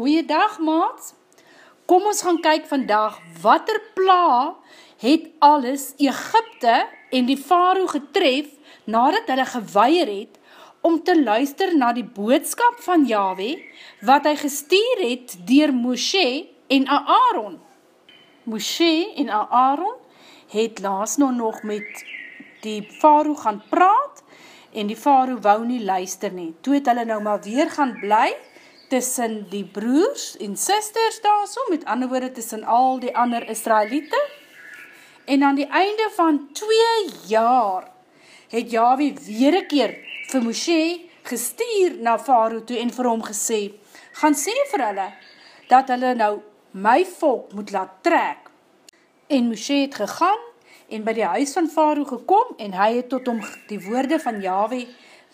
Goeiedag maats, kom ons gaan kyk vandag wat er pla het alles Egypte en die Faroe getref nadat hulle geweier het om te luister na die boodskap van Yahweh wat hy gestuur het dier Moshe en Aaron. Moshe en Aaron het laas nou nog met die Faroe gaan praat en die Faroe wou nie luister nie. Toe het hulle nou maar weer gaan bly tussen die broers en sisters daar so, met ander woorde tussen al die ander Israelite. En aan die einde van twee jaar het Yahweh weer een keer vir Moshe gestuur na Faroe toe en vir hom gesê, gaan sê vir hulle, dat hulle nou my volk moet laat trek. En Moshe het gegaan en by die huis van Faroe gekom en hy het tot hom die woorde van Yahweh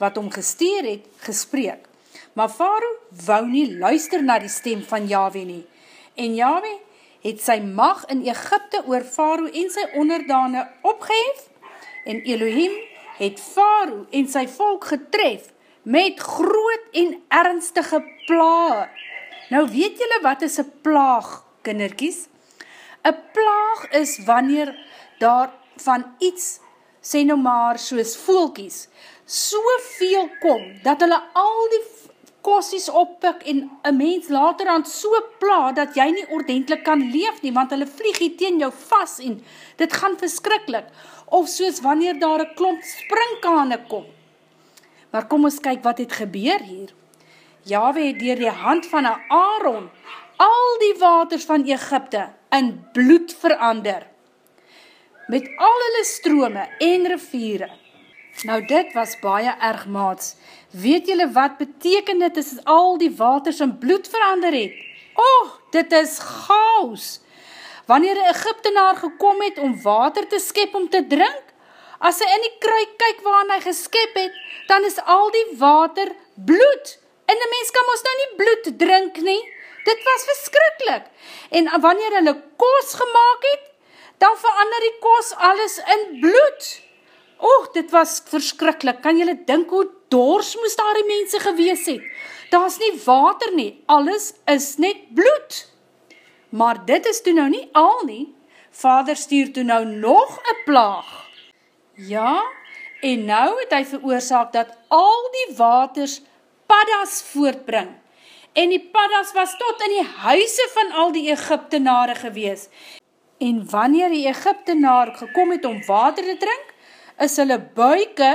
wat hom gesteer het, gespreek. Maar Faroe wou nie luister na die stem van Yahweh nie. En Yahweh het sy mag in Egypte oor Faroe en sy onderdane opgehef en Elohim het Faroe en sy volk getref met groot en ernstige plaag. Nou weet julle wat is een plaag, kinderkies? Een plaag is wanneer daar van iets, sê nou maar soos voelkies, so veel kom, dat hulle al die kossies oppik en een mens later aan so pla, dat jy nie ordentlik kan leef nie, want hulle vlieg hier teen jou vast en dit gaan verskrikkelijk, of soos wanneer daar een klomp springkane kom. Maar kom ons kyk wat het gebeur hier. Yahweh het dier die hand van een Aaron al die waters van Egypte in bloed verander, met al hulle strome en riviere. Nou dit was baie erg maats, Weet julle wat beteken dit as al die waters in bloed verander het? Oh, dit is chaos! Wanneer een Egyptenaar gekom het om water te skep om te drink, as hy in die kruik kyk waar hy geskep het, dan is al die water bloed. En die mens kan ons nou nie bloed drink nie. Dit was verskrikkelijk. En wanneer hulle koos gemaakt het, dan verander die koos alles in bloed. Och, dit was verskrikkelijk. Kan julle dink hoe dors moes daar die mense gewees het? Daar is nie water nie, alles is net bloed. Maar dit is toe nou nie al nie. Vader stuur toe nou nog een plaag. Ja, en nou het hy veroorzaak dat al die waters paddas voortbring. En die paddas was tot in die huise van al die Egyptenare gewees. En wanneer die Egyptenaar gekom het om water te drink, is hulle buike,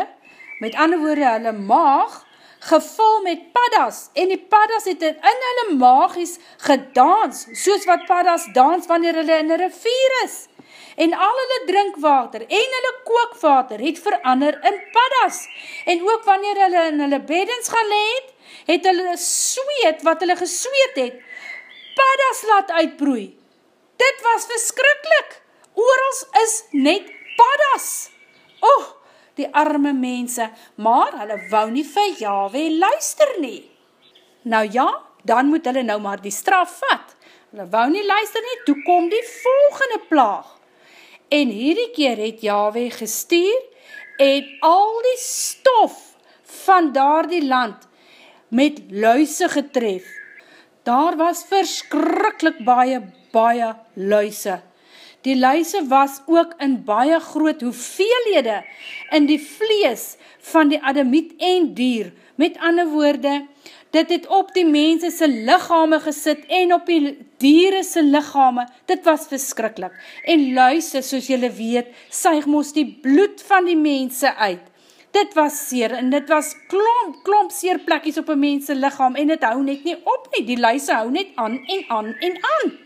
met ander woorde hulle maag, gevul met paddas, en die paddas het in hulle maagies gedans, soos wat paddas dans wanneer hulle in een rivier is. En al hulle drinkwater en hulle kookwater het verander in paddas. En ook wanneer hulle in hulle beddens gaan leed, het hulle sweet wat hulle gesweet het, paddas laat uitbroei. Dit was verskrikkelijk. Oorals is net paddas. Oh, die arme mense, maar hulle wou nie vir Yahweh luister nie. Nou ja, dan moet hulle nou maar die straf vat. Hulle wou nie luister nie, toe kom die volgende plaag. En hierdie keer het Yahweh gestuur en al die stof van daar die land met luise getref. Daar was verskrikkelijk baie, baie luise. Die luise was ook in baie groot hoeveelhede in die vlees van die ademiet en dier. Met ander woorde, dit het op die mense sy lichame gesit en op die diere sy lichame. Dit was verskrikkelijk. En luise, soos jylle weet, suig moest die bloed van die mense uit. Dit was seer en dit was klomp, klomp seer plekkies op een mense lichaam en dit hou net nie op nie. Die luise hou net aan en aan en aan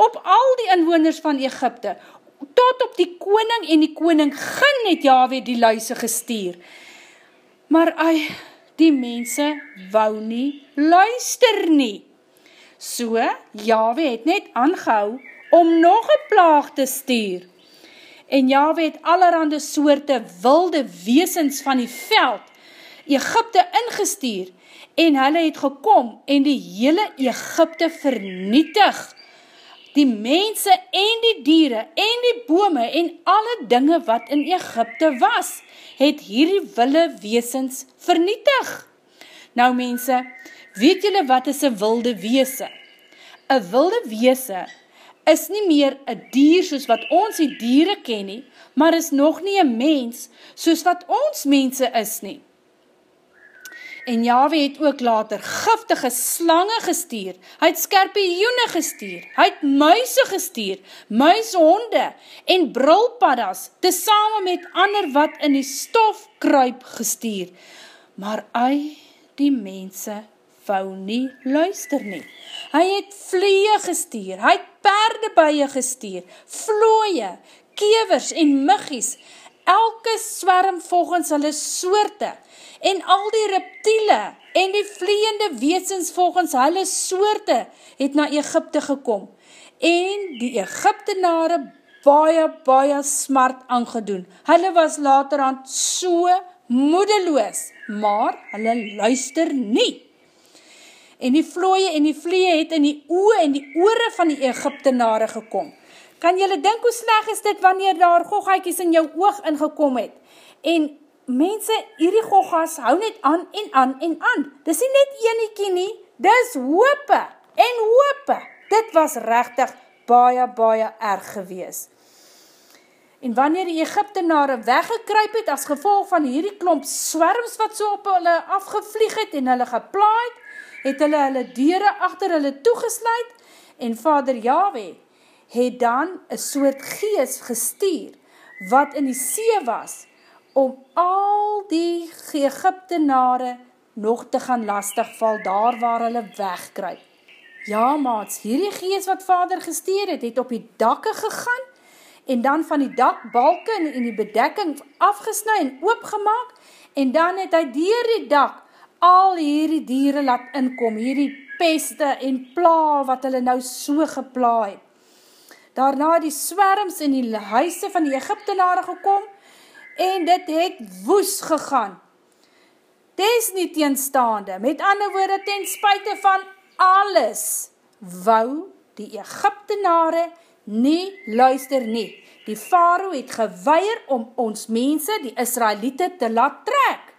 op al die inwoners van Egypte, tot op die koning en die koning gin het Yahweh die luise gestuur. Maar ai, die mense wou nie luister nie. So, Yahweh het net aangehou om nog een plaag te stuur. En Yahweh het allerhande soorte wilde weesens van die veld Egypte ingestuur en hulle het gekom en die hele Egypte vernietig die mense en die diere en die bome en alle dinge wat in Egypte was, het hierdie wille weesens vernietig. Nou mense, weet julle wat is een wilde weese? Een wilde weese is nie meer een dier soos wat ons die dieren ken nie, maar is nog nie een mens soos wat ons mense is nie. En Yahweh het ook later giftige slange gestuur, hy het skerpioene gestuur, hy het muise gestuur, muishonde en brulpaddas, tesame met ander wat in die stof kruip gestuur. Maar hy, die mense, wou nie luister nie. Hy het vlee gestuur, hy het perdebuie gestuur, vlooie, kevers en muggies, elke swerm volgens hulle soorte, en al die reptiele en die vleende weesens volgens hulle soorte het na Egypte gekom, en die Egyptenare baie, baie smart aangedoen. Hulle was laterhand so moedeloos, maar hulle luister nie en die vlooie en die vlee het in die oe en die oore van die Egyptenare gekom. Kan jylle denk hoe sleg is dit wanneer daar goghaikies in jou oog ingekom het? En mense, hierdie goghas hou net aan en aan en aan. Dis nie net eniekie nie, dis hoope en hoope. Dit was rechtig baie, baie erg gewees. En wanneer die Egyptenare weggekryp het as gevolg van hierdie klomp swerms wat so op hulle afgevlieg het en hulle geplaaid, het hulle hulle dieren achter hulle toegesluit en vader Yahweh het dan een soort gees gestuur wat in die see was om al die Egyptenare nog te gaan lastigval daar waar hulle wegkruip. Ja maats, hierdie gees wat vader gestuur het, het op die dakke gegaan en dan van die dakbalke en die bedekking afgesnui en oopgemaak en dan het hy dier die dak al hierdie dieren laat inkom, hierdie peste en pla wat hulle nou so geplaai. Daarna die swerms in die huise van die Egyptenare gekom en dit het woes gegaan. Des nie teenstaande, met ander woorde ten spuite van alles, wou die Egyptenare nie luister nie. Die faro het geweier om ons mense, die Israelite, te laat trek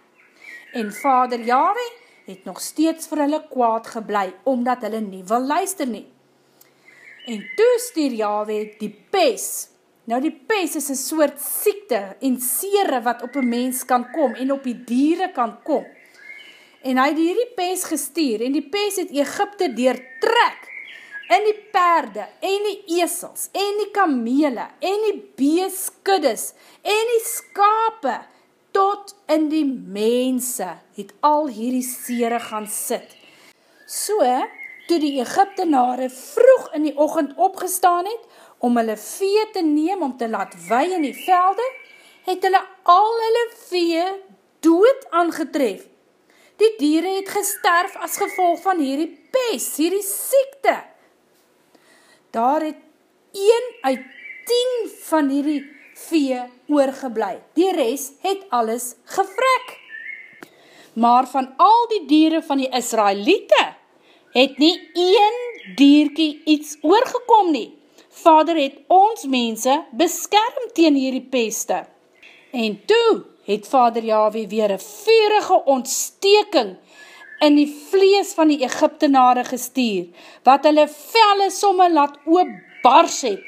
en vader Yahweh het nog steeds vir hulle kwaad geblei, omdat hulle nie wil luister nie. En toe stuur Yahweh die pes. Nou die pes is een soort siekte en sere wat op een mens kan kom en op die dieren kan kom. En hy het hierdie pes gestuur en die pes het Egypte deurtrek in die perde en die esels en die kamele en die beeskuddes en die skape tot in die mense het al hierdie sere gaan sit. So, toe die Egyptenare vroeg in die ochend opgestaan het, om hulle vee te neem om te laat wei in die velde, het hulle al hulle vee dood aangetref. Die dieren het gesterf as gevolg van hierdie pes, hierdie siekte. Daar het 1 uit 10 van hierdie vee oorgeblij. Die rest het alles gevrek. Maar van al die dieren van die Israelite, het nie een dierkie iets oorgekom nie. Vader het ons mense beskerm teen hierdie peste. En toe het vader Yahweh weer een vurige ontsteking in die vlees van die Egyptenare gestuur, wat hulle velle somme laat oopbars het,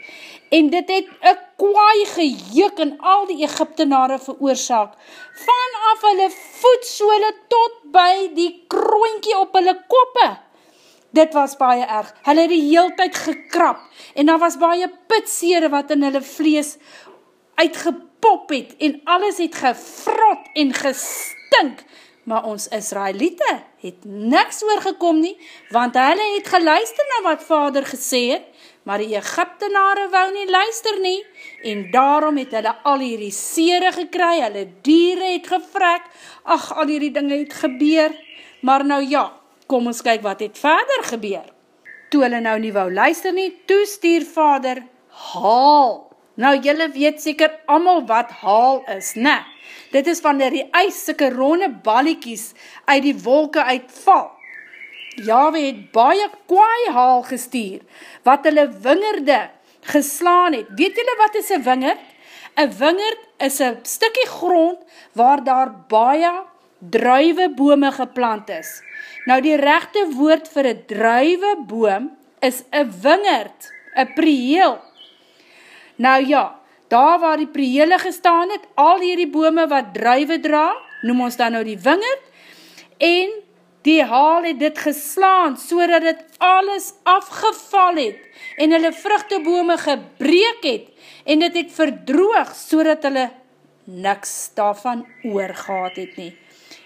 en dit het een kwaai gejuk in al die Egyptenare veroorzaak, vanaf hulle voetsole tot by die kroonkie op hulle koppe. Dit was baie erg, hulle het die heel tyd gekrap, en daar was baie pitsere wat in hulle vlees uitgepop het, en alles het gefrot en gestink, maar ons Israelite het niks oorgekom nie, want hulle het geluister na wat vader gesê het, maar die Egyptenare wou nie luister nie, en daarom het hulle al hierdie sere gekry, hulle dieren het gevrek, ach, al hierdie dinge het gebeur, maar nou ja, kom ons kyk wat het vader gebeur. Toe hulle nou nie wou luister nie, toe stuur vader, haal. Nou julle weet seker allemaal wat haal is, ne? Dit is wanneer die ijs sikke ronde balliekies uit die wolke uitval. Jawe het baie kwaai haal gestuur, wat hulle wingerde geslaan het. Weet julle wat is een wingerd? Een wingerd is een stikkie grond waar daar baie druive bome geplant is. Nou die rechte woord vir een druive boom is een wingerd, een prieel. Nou ja, daar waar die priele gestaan het, al hierdie bome wat druive dra, noem ons dan nou die wingerd, en die haal het dit geslaan, so dat het alles afgeval het, en hulle vruchtebome gebreek het, en dit het verdroog, so dat hulle niks daarvan oorgaat het nie.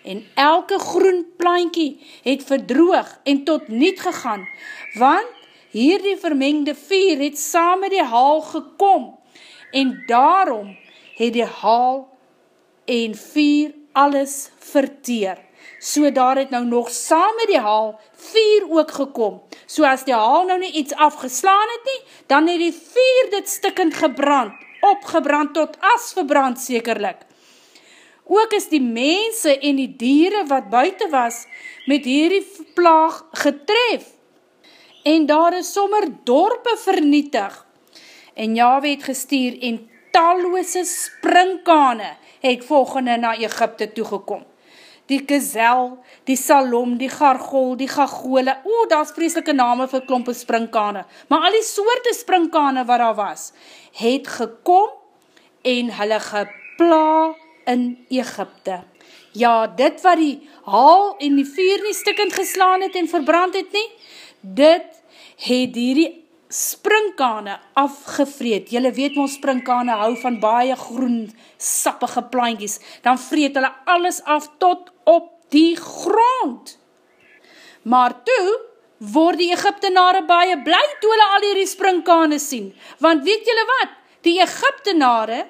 En elke groen plankie het verdroog en tot niet gegaan, want hierdie vermengde vier het saam met die haal gekom, en daarom het die haal en vier alles verteer. So daar het nou nog saam met die haal vier ook gekom. So as die haal nou nie iets afgeslaan het nie, dan het die vier dit stikkend gebrand, opgebrand tot as verbrand sekerlik. Ook is die mense en die dieren wat buiten was, met hierdie plaag getref. En daar is sommer dorpe vernietig, en Yahweh het gestuur en talloose springkane het volgende na Egypte toegekom. Die gezel, die salom, die gargol, die gagole, o, daar is vreselike name vir klompe springkane, maar al die soorte springkane wat daar was, het gekom en hulle gepla in Egypte. Ja, dit wat die haal en die vuur nie stikkend geslaan het en verbrand het nie, dit het hierdie springkane afgevreed. Julle weet ons springkane hou van baie groen, sappige plankies. Dan vreed hulle alles af tot op die grond. Maar toe word die Egyptenare baie blij toe hulle al hierdie springkane sien. Want weet julle wat? Die Egyptenare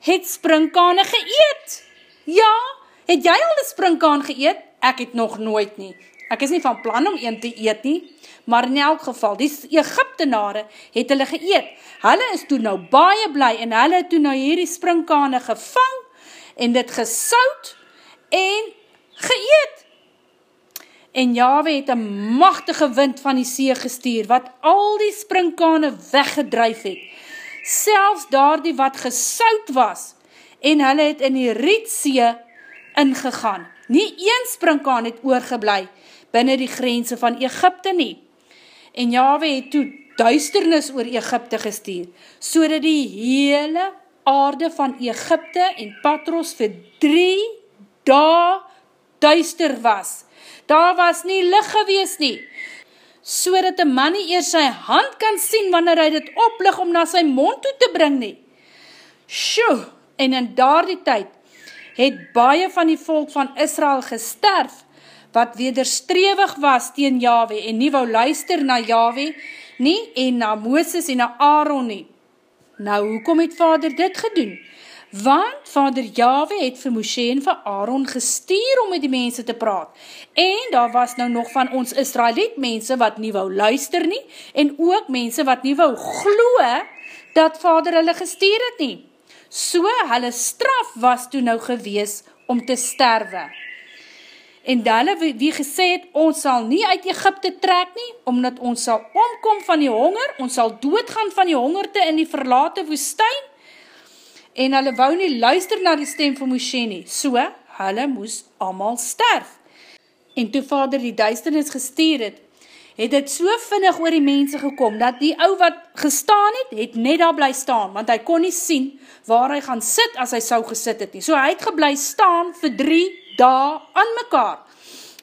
het springkane geëet. Ja, het jy al die springkaan geëet? Ek het nog nooit nie. Ek is nie van plan om een te eet nie maar in elk geval, die Egyptenare het hulle geëet. Hulle is toe nou baie bly en hulle het toe nou hierdie springkane gevang en dit gesout en geëet. En Jahwe het een machtige wind van die see gestuur, wat al die springkane weggedruif het. Selfs daar die wat gesout was, en hulle het in die rietsee ingegaan. Nie een springkaan het oorgeblij, binnen die grense van Egypte nie en Yahweh het toe duisternis oor Egypte gestuur, so dat die hele aarde van Egypte en Patros vir drie dae duister was. Daar was nie licht gewees nie, so dat die man nie eers sy hand kan sien wanneer hy dit oplig om na sy mond toe te bring nie. Sjoe, en in daar die tyd het baie van die volk van Israel gesterf, wat wederstrewig was teen Yahweh en nie wou luister na Yahweh nie en na Mooses en na Aaron nie. Nou, hoekom het vader dit gedoen? Want vader Yahweh het vir Moshe en vir Aaron gestuur om met die mense te praat. En daar was nou nog van ons Israeliet mense wat nie wou luister nie en ook mense wat nie wou gloe dat vader hulle gestuur het nie. So, hulle straf was toe nou gewees om te sterwe en hulle wie gesê het, ons sal nie uit Egypte trek nie, omdat ons sal omkom van die honger, ons sal doodgaan van die hongerte in die verlate woestijn, en hulle wou nie luister na die stem van Moshe nie, so, hulle moes allemaal sterf. En toe vader die duisternis gestuur het, het het so vinnig oor die mense gekom, dat die ou wat gestaan het, het net daar bly staan, want hy kon nie sien waar hy gaan sit as hy sou gesit het nie. So hy het geblei staan vir drie daar aan mekaar.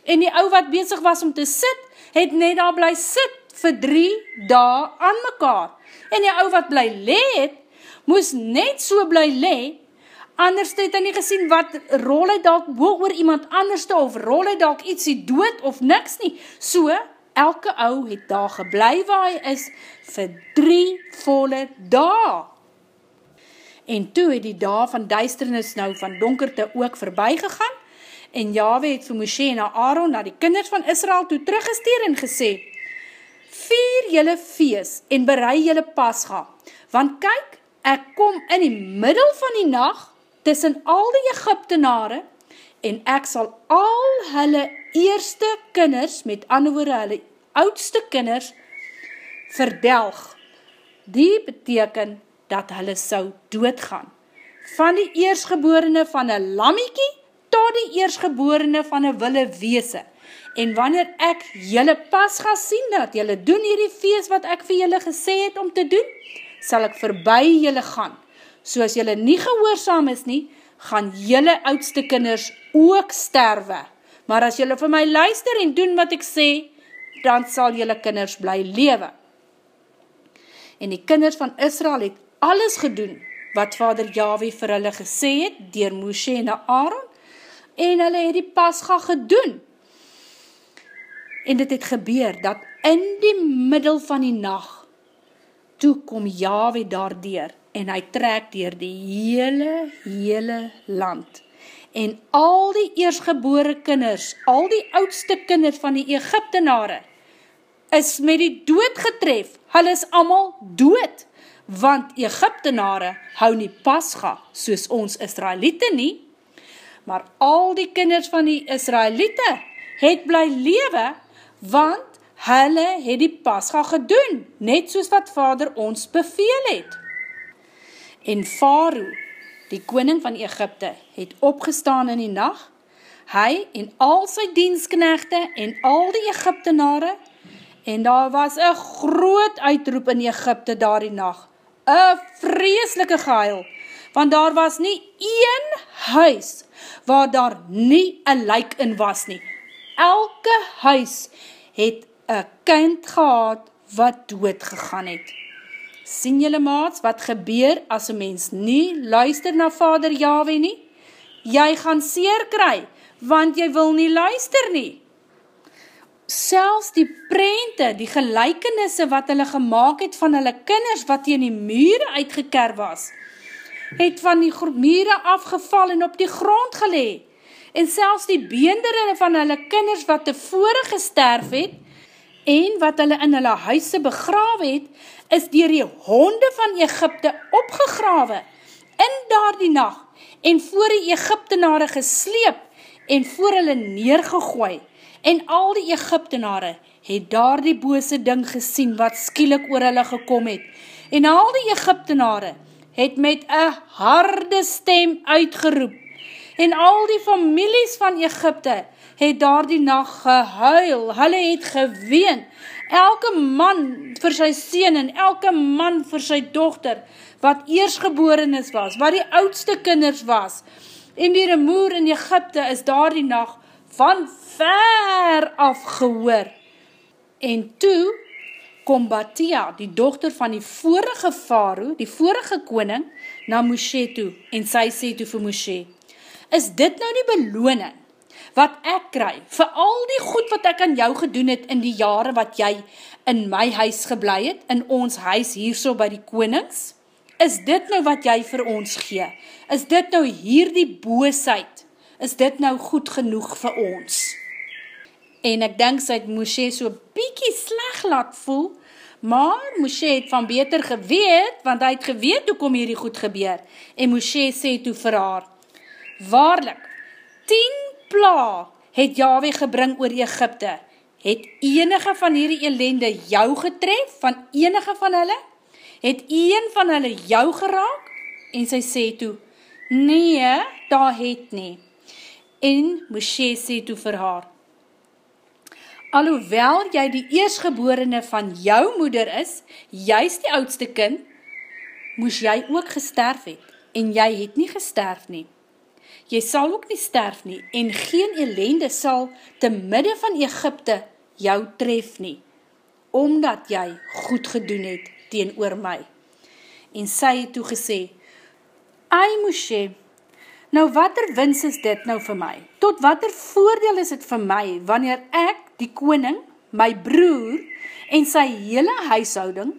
En die ou wat bezig was om te sit, het net daar bly sit vir drie daar aan mekaar. En die ou wat bly le het, moes net so bly le, anders het hy nie gesien wat rol hy dalk oor iemand anders te, of rol hy dalk ietsie dood of niks nie. So, elke ou het daar geblei waar hy is, vir drie volle daar. En toe het die daar van duisternis nou van donkerte ook voorbij gegaan, En Yahweh het vir Moshe en Aaron na die kinders van Israel toe teruggesteer en gesê, Vier jylle feest en berei jylle pasga, want kyk, ek kom in die middel van die nacht tussen al die Egyptenare en ek sal al hulle eerste kinders, met ander woorde hulle oudste kinders, verdelg. Die beteken dat hulle sou doodgaan. Van die eersgeborene van een lammiekie tot die eersgeborene van een wille weese, en wanneer ek jylle pas gaan sien, dat jylle doen hierdie feest wat ek vir jylle gesê het om te doen, sal ek verby jylle gaan. So as jylle nie gehoorzaam is nie, gaan jylle oudste kinders ook sterwe. Maar as jylle vir my luister en doen wat ek sê, dan sal jylle kinders bly lewe. En die kinders van Israel het alles gedoen wat vader Yahweh vir hulle gesê het, dier Moshe en Aaron, en hulle het die pasga gedoen. En dit het gebeur, dat in die middel van die nacht, toe kom Yahweh daardoor, en hy trek dier die hele, hele land. En al die eersgebore kinders, al die oudste kinders van die Egyptenare, is met die dood getref, hulle is allemaal dood, want Egyptenare hou nie pasga, soos ons Israelite nie, maar al die kinders van die Israelite het bly lewe, want hulle het die pasga gedoen, net soos wat vader ons beveel het. En Faroe, die koning van Egypte, het opgestaan in die nacht, hy en al sy diensknechte en al die Egyptenare, en daar was een groot uitroep in Egypte daar die nacht, een vreeslike geheil, want daar was nie een huis waar daar nie een lijk in was nie. Elke huis het een kind gehad wat dood gegaan het. Sien jylle maats wat gebeur as een mens nie luister na vader Yahweh nie? Jy gaan seer kry, want jy wil nie luister nie. Selfs die prente, die gelijkenisse wat hulle gemaakt het van hulle kinders wat in die mure uitgeker was, het van die mure afgeval en op die grond gelee. En selfs die beendere van hulle kinders wat tevore gesterf het, en wat hulle in hulle huise begrawe het, is dier die honde van Egypte opgegrawe, in daar die nacht, en voor die Egyptenare gesleep, en voor hulle neergegooi, en al die Egyptenare het daar die bose ding gesien, wat skielik oor hulle gekom het, en al die Egyptenare het met een harde stem uitgeroep, en al die families van Egypte het daar die nacht gehuil, hulle het geween, elke man vir sy sien en elke man vir sy dochter, wat eersgeborenis was, wat die oudste kinders was, en die remoer in Egypte is daar die nacht van ver af gehoor, en toe, kom Batia, die dochter van die vorige Faroe, die vorige koning, na Moshe toe, en sy sê toe vir Moshe, is dit nou die beloning, wat ek kry, vir al die goed wat ek aan jou gedoen het, in die jare wat jy in my huis geblei het, in ons huis hierso by die konings, is dit nou wat jy vir ons gee, is dit nou hier die boosheid, is dit nou goed genoeg vir ons, en ek denk sy het Moshe so piekie sleg laat voel, maar Moshe het van beter geweet, want hy het geweet hoe kom hierdie goed gebeur, en Moshe sê toe vir haar, waarlik, 10 pla het Yahweh gebring oor Egypte, het enige van hierdie elende jou getref, van enige van hulle, het een van hulle jou geraak, en sy sê toe, nee, daar het nie, en Moshe sê toe vir haar, alhoewel jy die eersgeborene van jou moeder is, juist die oudste kind, moes jy ook gesterf het, en jy het nie gesterf nie. Jy sal ook nie sterf nie, en geen elende sal te midde van Egypte jou tref nie, omdat jy goed gedoen het teen oor my. En sy het toe gesê, Ai Moshe, nou wat er wins is dit nou vir my? Tot wat er voordeel is dit vir my, wanneer ek die koning, my broer en sy hele huishouding,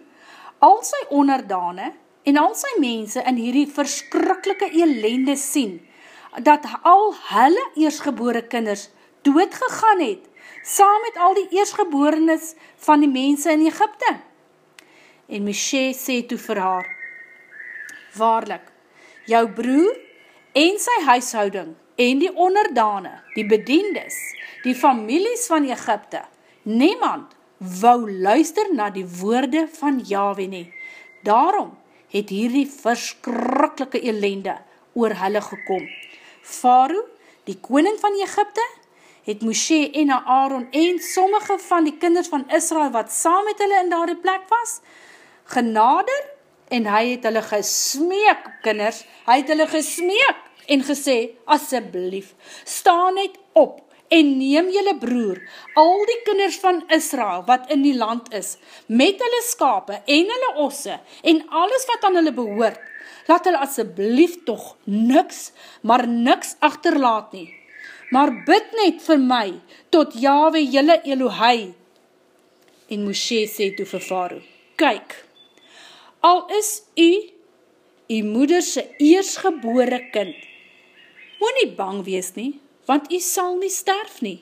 al sy onderdane en al sy mense in hierdie verskrikkelike elende sien, dat al hulle eersgebore kinders doodgegaan het, saam met al die eersgeborenes van die mense in Egypte. En Moshe sê toe vir haar, Waarlik, jou broer en sy huishouding en die onderdane, die bediendes, die families van Egypte, niemand wou luister na die woorde van Yahweh nie. Daarom het hierdie verskrikkelike elende oor hulle gekom. Faroe, die koning van Egypte, het Moshe en Aaron en sommige van die kinders van Israel wat saam met hulle in daar die plek was, genader en hy het hulle gesmeek, kinders, hy het hulle gesmeek en gesê, asseblief, sta net op en neem jylle broer, al die kinders van Israel wat in die land is, met hulle skape en hulle osse en alles wat aan hulle behoort, laat hulle asseblief toch niks, maar niks achterlaat nie. Maar bid net vir my, tot Yahweh jylle Elohei. En Moshe sê toe vir Faroe, kyk, al is u, u moederse eersgebore kind, moet nie bang wees nie, want u sal nie sterf nie,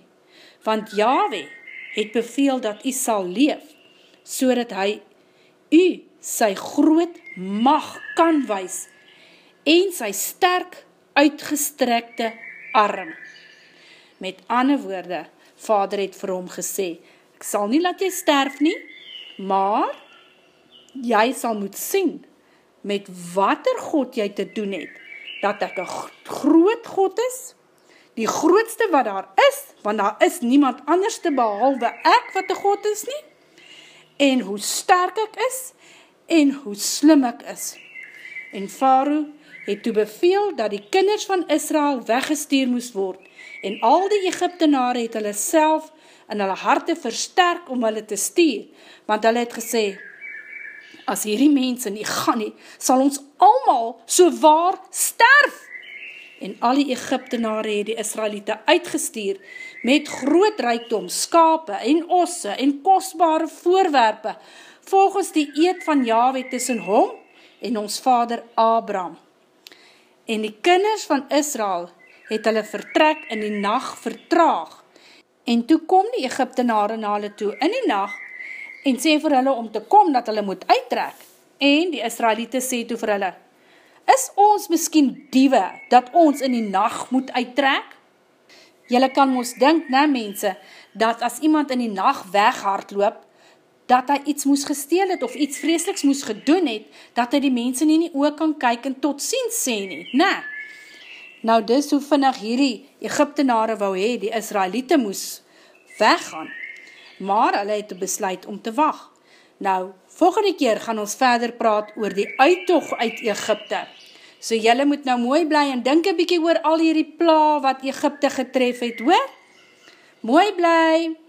want Yahweh het beveel dat u sal leef, so dat hy u sy groot mag kan wys, en sy sterk uitgestrekte arm. Met ander woorde, vader het vir hom gesê, ek sal nie laat jy sterf nie, maar jy sal moet sien, met wat er God jy te doen het, dat ek een groot God is, die grootste wat daar is, want daar is niemand anders te behalwe ek wat die God is nie, en hoe sterk ek is, en hoe slim ek is. En Faroe het toe beveel dat die kinders van Israel weggestuur moes word, en al die Egyptenare het hulle self in hulle harte versterk om hulle te stuur, want hulle het gesê, as hierdie mense nie gaan nie, sal ons allemaal so waar sterf en al die Egyptenare het die Israelite uitgestuur met groot rijkdom, skape en osse en kostbare voorwerpe, volgens die eed van Yahweh tussen hom en ons vader Abraham. En die kinders van Israel het hulle vertrek in die nacht vertraag. En toe kom die Egyptenare na hulle toe in die nacht en sê vir hulle om te kom dat hulle moet uittrek. En die Israelite sê toe vir hulle, is ons miskien diewe, dat ons in die nacht moet uittrek? Julle kan ons dink, na mense, dat as iemand in die nacht weghard loop, dat hy iets moes gesteel het, of iets vreseliks moes gedoen het, dat hy die mense nie nie oor kan kyk en tot ziens sê nie, na. Nou dis hoe vinnig hierdie Egyptenare wou hee, die Israelite moes weggaan, maar hulle het besluit om te wacht. Nou, volgende keer gaan ons verder praat oor die uittocht uit Egypte. So jylle moet nou mooi bly en denk een bykie oor al hierdie pla wat Egypte getref het, hoor? Mooi bly!